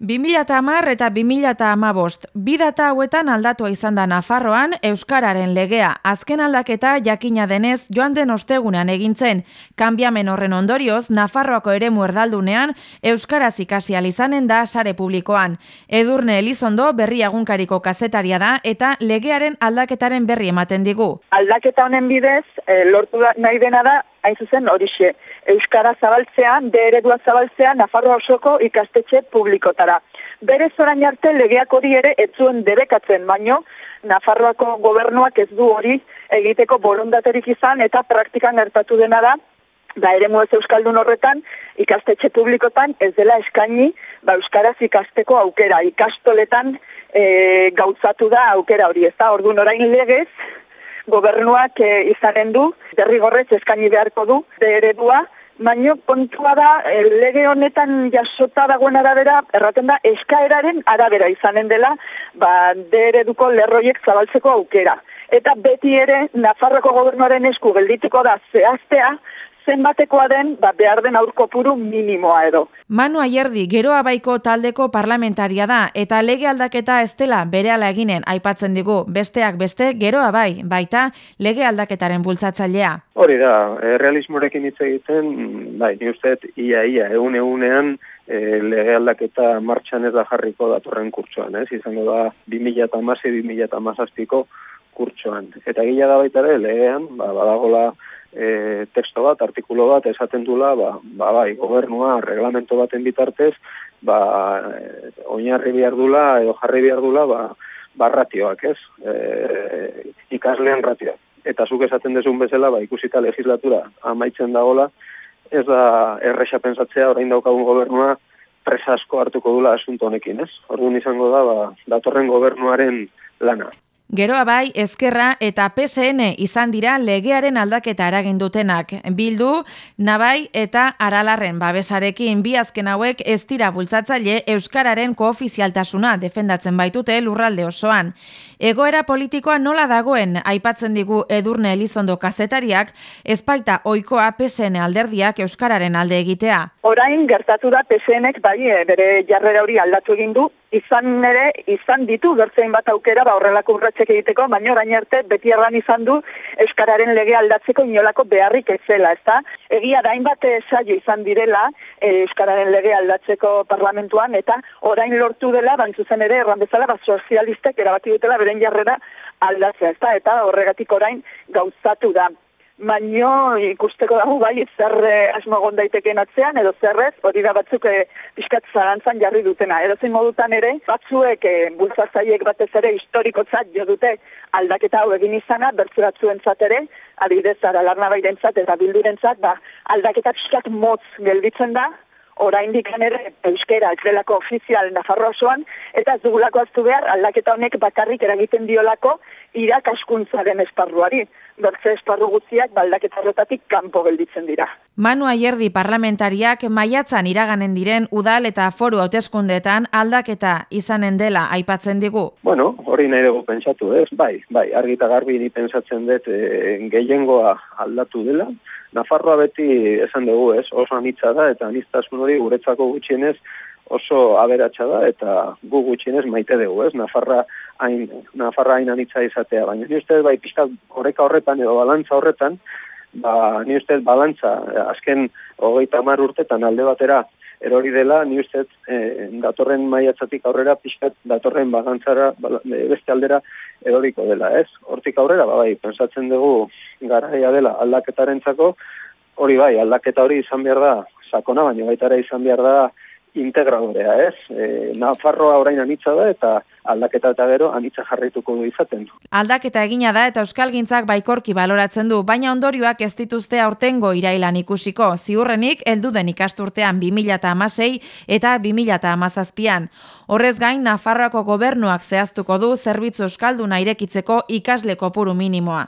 2010 eta 2010 bi data hauetan aldatua izan da Nafarroan Euskararen legea. Azken aldaketa jakina denez joan den ostegunean egintzen. Kanbiamen horren ondorioz, Nafarroako ere muerdaldunean Euskaraz ikasi izanen da sare publikoan. Edurne Elizondo berri agunkariko kazetaria da eta legearen aldaketaren berri ematen digu. Aldaketa honen bidez, e, lortu da, nahi dena da hain zuzen horixe, Euskara zabaltzean, de zabaltzean, Nafarroa osoko ikastetxe publikotara. Bere zorain arte legeak hori ere etzuen debekatzen, baino Nafarroako gobernuak ez du hori egiteko borondaterik izan eta praktikan gertatu dena da, da ere muez Euskaldun horretan, ikastetxe publikotan ez dela eskaini ba, Euskaraz ikasteko aukera, ikastoletan e, gautzatu da aukera hori, ez da, orduan orain legez, gobernuak e, izanen du, derrigorrez eskaini beharko du, de eredua, baino kontua da, e, lege honetan jasota dagoen arabera, erraten da, eskaeraren arabera izanen dela, ba, de ereduko lerroiek zabaltzeko aukera. Eta beti ere, Nafarroko gobernuaren esku geldituko da zehaztea, zenbatekoa den, ba, behar den aurko puru minimoa edo. Manu Aierdi, geroa baiko taldeko parlamentaria da, eta lege aldaketa ez dela bere eginen aipatzen digu, besteak beste, geroa bai, baita lege aldaketaren bultzatzailea. Hori da, realismorekin hitz egiten, bai, ni uste, ia, ia, egun egunean, e, lege aldaketa martxan ez da jarriko datorren kurtsoan, ez? Izango da, 2000 eta 2000 eta kurtsoan. Eta gila da baita ere, legean, ba, badagola, e, teksto bat, artikulo bat, esaten dula, ba, ba, bai, gobernua, reglamento baten bitartez, ba, e, oinarri behar dula, edo jarri behar dula, ba, ba ratioak, ez? E, ikaslean ratioak. Eta zuk esaten dezun bezala, ba, ikusita legislatura amaitzen dagola, ez da erresa pensatzea, orain daukagun gobernua, presa asko hartuko dula asunto honekin, ez? Orduan izango da, ba, datorren gobernuaren lana. Geroa bai, ezkerra eta PSN izan dira legearen aldaketa eragin dutenak. Bildu, nabai eta aralarren babesarekin bi azken hauek ez dira bultzatzaile Euskararen koofizialtasuna defendatzen baitute lurralde osoan. Egoera politikoa nola dagoen aipatzen digu edurne elizondo kazetariak, ezpaita oikoa PSN alderdiak Euskararen alde egitea. Orain gertatu da PSNek bai eh, bere jarrera hori aldatu egin du, izan ere, izan ditu gertzein bat aukera ba horrelako urratxek egiteko, baina orain arte beti erran izan du Euskararen lege aldatzeko inolako beharrik ez zela, ezta? Egia da hainbat saio izan direla eh, Euskararen lege aldatzeko parlamentuan, eta orain lortu dela, bain zuzen ere, erran bezala, ba, sozialistek erabaki dutela beren jarrera aldatzea, ezta? Eta horregatik orain gauzatu da baino ikusteko dago bai zer eh, asmo daiteken atzean edo zerrez hori da batzuk e, pixkat zarantzan jarri dutena. Edo zein modutan ere, batzuek e, bultzazaiek batez ere historikotzat jo dute aldaketa hau egin izana, bertzu ere, adibidez ara larna bairentzat eta bildurentzat, ba, aldaketa pixkat motz gelditzen da, oraindik ere euskera ez delako ofizial Nafarroa osoan eta ez dugulako aztu behar aldaketa honek bakarrik eragiten diolako irakaskuntzaren esparruari. Bertze esparru guztiak baldaketa horretatik kanpo gelditzen dira. Manu Aierdi parlamentariak maiatzan iraganen diren udal eta foru hauteskundeetan aldaketa izanen dela aipatzen digu. Bueno, hori nahi dugu pentsatu, ez? Bai, bai, argita garbi ni pentsatzen dut e, gehiengoa aldatu dela, Nafarroa beti esan dugu, ez, oso anitza da, eta aniztasun hori guretzako gutxienez oso aberatsa da, eta gu gutxienez maite dugu, ez, Nafarra hain, Nafarra hain anitza izatea, baina ni ustez, bai, pixka horreka horretan, edo balantza horretan, ba, ni ustez, balantza, azken hogeita mar urtetan alde batera, erori dela, ni ustez, e, datorren maiatzatik aurrera, pixkat datorren bagantzara, beste aldera, eroriko dela, ez? Hortik aurrera, ba, bai, pensatzen dugu garaia dela aldaketarentzako, hori bai, aldaketa hori izan behar da, sakona, baina baitara izan behar da, integradorea, ez? E, Nafarroa orain anitza da eta aldaketa eta gero anitza jarraituko du izaten. Aldaketa egina da eta euskalgintzak baikorki baloratzen du, baina ondorioak ez dituzte aurtengo irailan ikusiko. Ziurrenik heldu den ikasturtean 2016 eta 2017an. Horrez gain Nafarroako gobernuak zehaztuko du zerbitzu euskalduna irekitzeko ikasle kopuru minimoa.